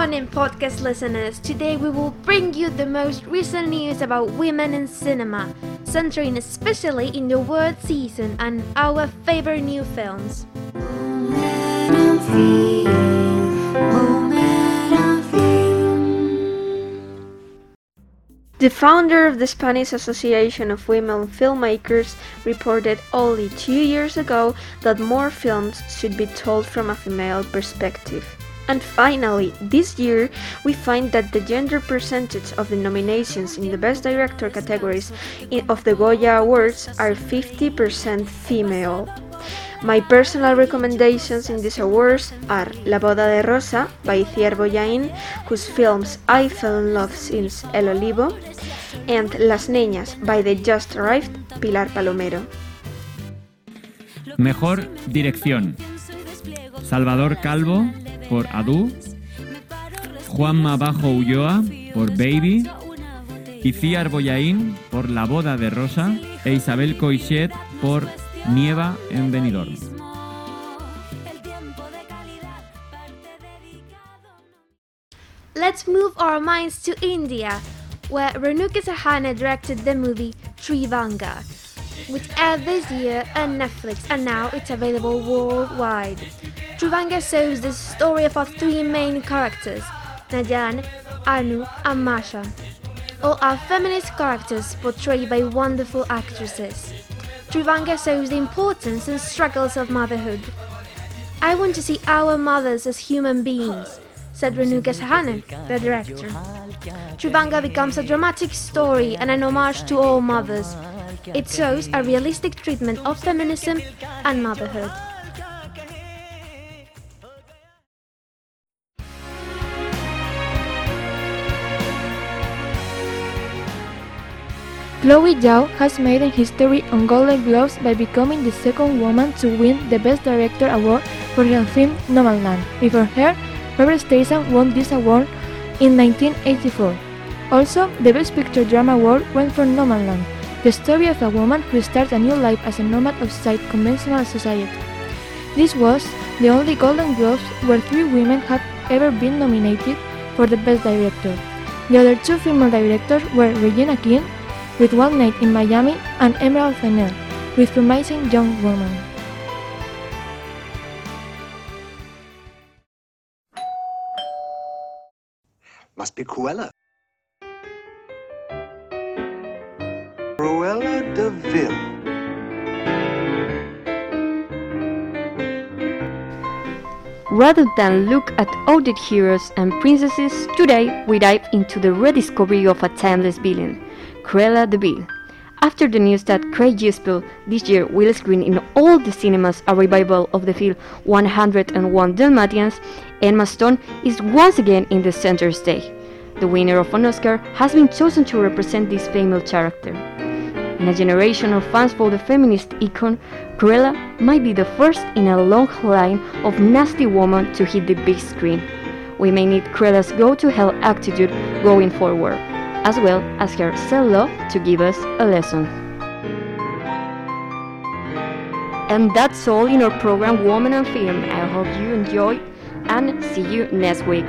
morning, podcast listeners. Today we will bring you the most recent news about women in cinema, centering especially in the award season and our favorite new films. The founder of the Spanish Association of Women Filmmakers reported only two years ago that more films should be told from a female perspective. And finally, this year, we find that the gender percentage of the nominations in the Best Director categories of the Goya Awards are 50% female. My personal recommendations in these awards are La Boda de Rosa by Iciar Bollaín, whose films I fell in love since El Olivo, and Las Niñas by the just arrived Pilar Palomero. Mejor dirección. Salvador Calvo por Adu, Juanma Bajo Ulloa por Baby, Iciar Boyain por La Boda de Rosa e Isabel Coixet por Nieva en Benidorm. Let's move our minds to India, where Renuka Sahana directed the movie Trivanga, which aired this year on Netflix and now it's available worldwide. Tribhanga shows the story of our three main characters, Najan, Anu, and Masha. All are feminist characters portrayed by wonderful actresses. Tribhanga shows the importance and struggles of motherhood. I want to see our mothers as human beings, said Renuka Shahane, the director. Tribhanga becomes a dramatic story and an homage to all mothers. It shows a realistic treatment of feminism and motherhood. Chloe Zhao has made a history on Golden Globes by becoming the second woman to win the Best Director award for her film Nomadland. Before her, Barbra Streisand won this award in 1984. Also, the Best Picture Drama award went for Nomadland, the story of a woman who starts a new life as a nomad outside conventional society. This was the only Golden Globes where three women had ever been nominated for the Best Director. The other two female directors were Regina King with One Night in Miami and Emerald Fennell with Promising Young Woman. Must be Cruella. Cruella de Vil. Rather than look at outdated heroes and princesses, today we dive into the rediscovery of a timeless villain, Cruella de Vil. After the news that Craig Gillespie this year will screen in all the cinemas a revival of the film 101 Dalmatians, Emma Stone is once again in the center stage. The winner of an Oscar has been chosen to represent this famous character. In a generation of fans for the feminist icon, Cruella might be the first in a long line of nasty women to hit the big screen. We may need Cruella's go-to-hell attitude going forward, as well as her self-love to give us a lesson. And that's all in our program Woman and Film. I hope you enjoy and see you next week.